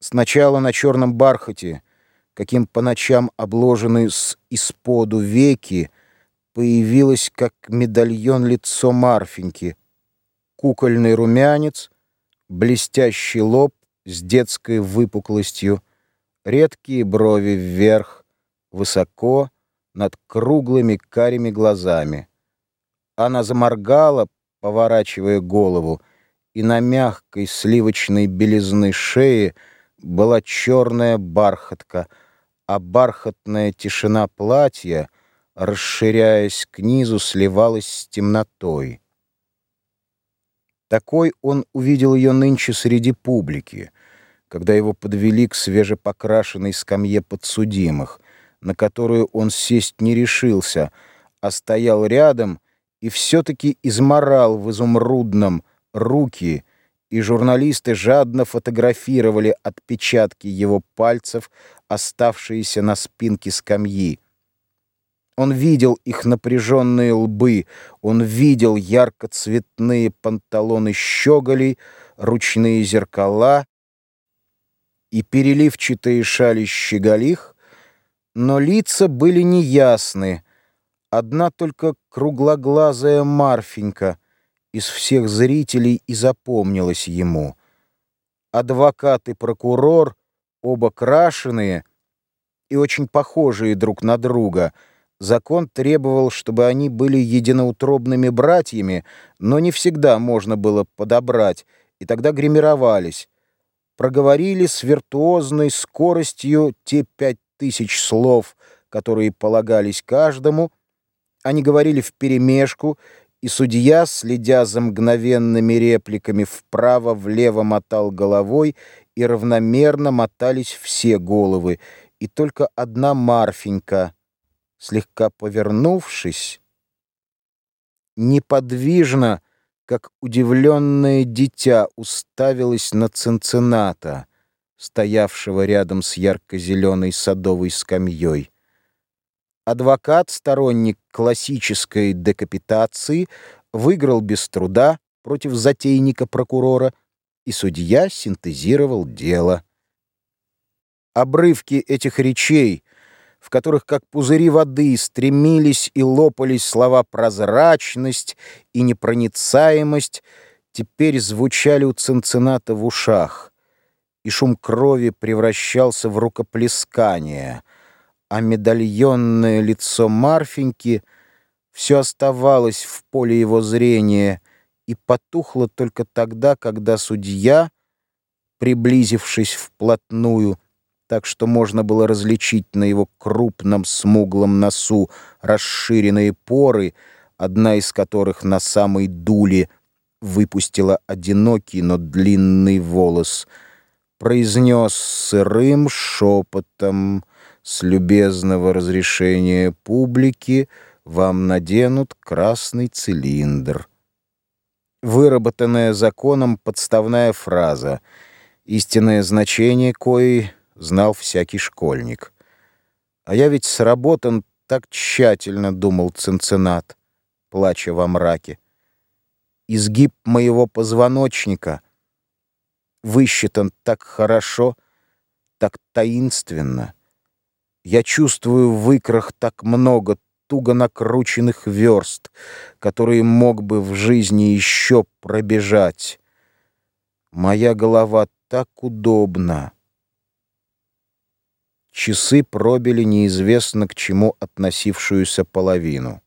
Сначала на черном бархате, каким по ночам обложены с исподу веки, появилось, как медальон, лицо Марфеньки, кукольный румянец, блестящий лоб с детской выпуклостью, редкие брови вверх, высоко, над круглыми карими глазами. Она заморгала, поворачивая голову, и на мягкой сливочной белизны шеи была черная бархатка, а бархатная тишина платья, расширяясь к низу, сливалась с темнотой. Такой он увидел ее нынче среди публики, когда его подвели к свежепокрашенной скамье подсудимых, на которую он сесть не решился, а стоял рядом и все-таки изморал в изумрудном руки — и журналисты жадно фотографировали отпечатки его пальцев, оставшиеся на спинке скамьи. Он видел их напряженные лбы, он видел яркоцветные панталоны щеголей, ручные зеркала и переливчатые шали щеголих, но лица были неясны. Одна только круглоглазая Марфенька — из всех зрителей и запомнилось ему. Адвокат и прокурор, оба крашеные и очень похожие друг на друга. Закон требовал, чтобы они были единоутробными братьями, но не всегда можно было подобрать, и тогда гримировались. Проговорили с виртуозной скоростью те пять тысяч слов, которые полагались каждому. Они говорили вперемешку, и судья, следя за мгновенными репликами, вправо-влево мотал головой, и равномерно мотались все головы, и только одна Марфенька, слегка повернувшись, неподвижно, как удивленное дитя, уставилась на Цинцината, стоявшего рядом с ярко-зеленой садовой скамьей. Адвокат, сторонник классической декапитации, выиграл без труда против затейника-прокурора, и судья синтезировал дело. Обрывки этих речей, в которых, как пузыри воды, стремились и лопались слова «прозрачность» и «непроницаемость», теперь звучали у Цинцината в ушах, и шум крови превращался в рукоплескание — а медальонное лицо Марфеньки все оставалось в поле его зрения и потухло только тогда, когда судья, приблизившись вплотную, так что можно было различить на его крупном смуглом носу расширенные поры, одна из которых на самой дуле выпустила одинокий, но длинный волос, произнес сырым шепотом — с любезного разрешения публики вам наденут красный цилиндр. Выработанная законом подставная фраза, истинное значение коей знал всякий школьник. А я ведь сработан так тщательно, думал Цинцинат, плача во мраке. Изгиб моего позвоночника высчитан так хорошо, так таинственно — я чувствую в икрах так много туго накрученных верст, которые мог бы в жизни еще пробежать. Моя голова так удобна. Часы пробили неизвестно к чему относившуюся половину.